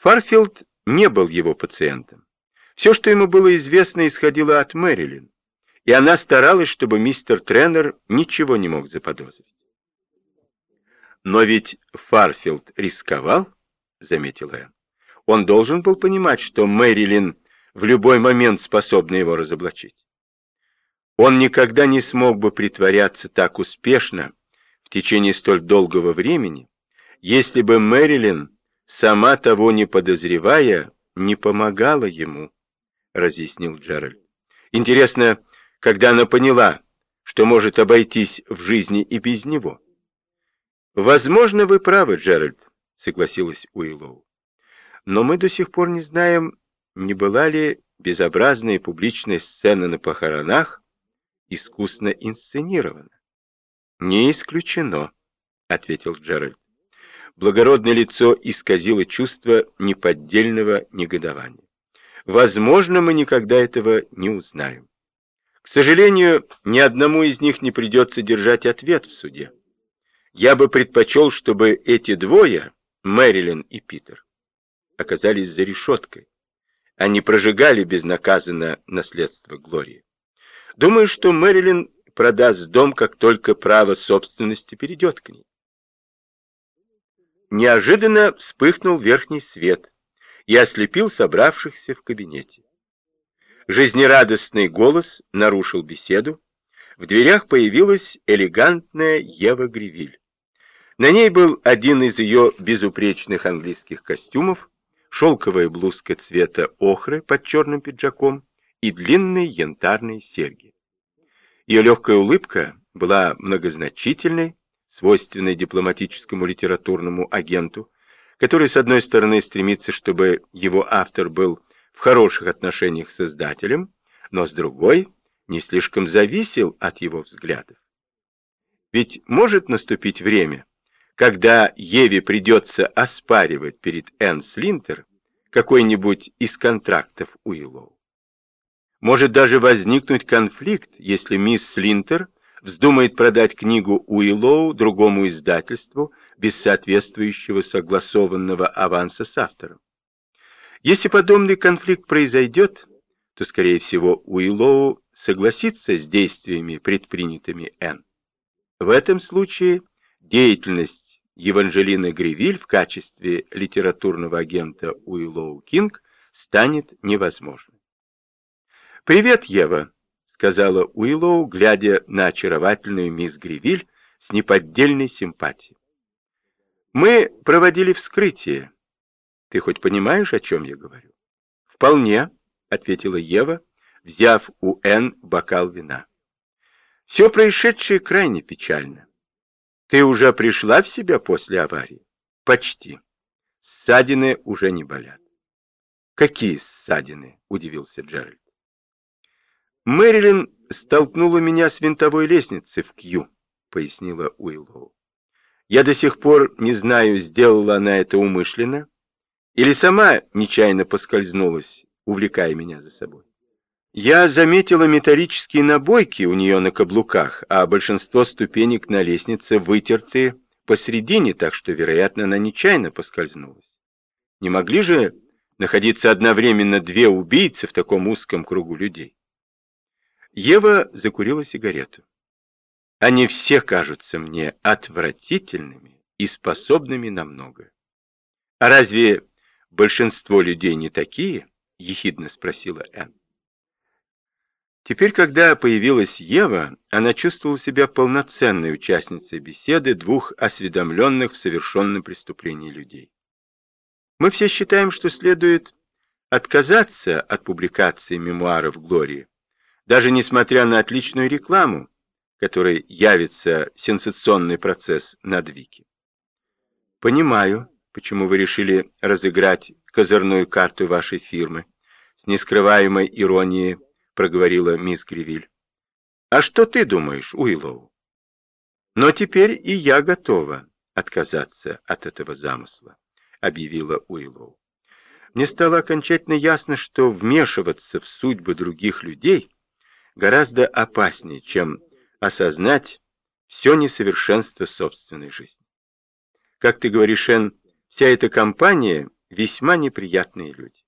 Фарфилд не был его пациентом. Все, что ему было известно, исходило от Мэрилин, и она старалась, чтобы мистер Тренер ничего не мог заподозрить. «Но ведь Фарфилд рисковал», — заметил Энн. «Он должен был понимать, что Мэрилин в любой момент способна его разоблачить. Он никогда не смог бы притворяться так успешно в течение столь долгого времени, если бы Мэрилин, сама того не подозревая, не помогала ему, разъяснил Джеральд. Интересно, когда она поняла, что может обойтись в жизни и без него. Возможно, вы правы, Джеральд, согласилась Уиллоу. Но мы до сих пор не знаем, не была ли безобразная публичная сцена на похоронах искусно инсценирована. «Не исключено», — ответил Джеральд. Благородное лицо исказило чувство неподдельного негодования. Возможно, мы никогда этого не узнаем. К сожалению, ни одному из них не придется держать ответ в суде. Я бы предпочел, чтобы эти двое, Мэрилин и Питер, оказались за решеткой. Они прожигали безнаказанно наследство Глории. Думаю, что Мэрилин продаст дом, как только право собственности перейдет к ней. Неожиданно вспыхнул верхний свет и ослепил собравшихся в кабинете. Жизнерадостный голос нарушил беседу. В дверях появилась элегантная Ева Гривиль. На ней был один из ее безупречных английских костюмов, шелковая блузка цвета охры под черным пиджаком и длинные янтарные серьги. Ее легкая улыбка была многозначительной, свойственной дипломатическому литературному агенту, который, с одной стороны, стремится, чтобы его автор был в хороших отношениях с издателем, но с другой, не слишком зависел от его взглядов. Ведь может наступить время, когда Еве придется оспаривать перед Энн Слинтер какой-нибудь из контрактов Уиллоу. Может даже возникнуть конфликт, если мисс Слинтер вздумает продать книгу Уиллоу другому издательству без соответствующего согласованного аванса с автором. Если подобный конфликт произойдет, то, скорее всего, Уиллоу согласится с действиями, предпринятыми Энн. В этом случае деятельность Еванжелины Гривиль в качестве литературного агента Уиллоу Кинг станет невозможной. «Привет, Ева», — сказала Уиллоу, глядя на очаровательную мисс Гривиль с неподдельной симпатией. «Мы проводили вскрытие. Ты хоть понимаешь, о чем я говорю?» «Вполне», — ответила Ева, взяв у Н бокал вина. «Все происшедшее крайне печально. Ты уже пришла в себя после аварии?» «Почти. Ссадины уже не болят». «Какие ссадины?» — удивился Джеральд. «Мэрилин столкнула меня с винтовой лестницы в Кью», — пояснила Уиллоу. «Я до сих пор не знаю, сделала она это умышленно или сама нечаянно поскользнулась, увлекая меня за собой. Я заметила металлические набойки у нее на каблуках, а большинство ступенек на лестнице вытерты посредине, так что, вероятно, она нечаянно поскользнулась. Не могли же находиться одновременно две убийцы в таком узком кругу людей? Ева закурила сигарету. Они все кажутся мне отвратительными и способными на многое. А разве большинство людей не такие? Ехидно спросила Энн. Теперь, когда появилась Ева, она чувствовала себя полноценной участницей беседы двух осведомленных в совершенном преступлении людей. Мы все считаем, что следует отказаться от публикации мемуаров Глории, даже несмотря на отличную рекламу, которой явится сенсационный процесс над Вики. Понимаю, почему вы решили разыграть козырную карту вашей фирмы, с нескрываемой иронией проговорила мисс Гривиль. А что ты думаешь, Уиллоу? Но теперь и я готова отказаться от этого замысла, объявила Уиллоу. Мне стало окончательно ясно, что вмешиваться в судьбы других людей гораздо опаснее, чем осознать все несовершенство собственной жизни. Как ты говоришь, Энн, вся эта компания весьма неприятные люди.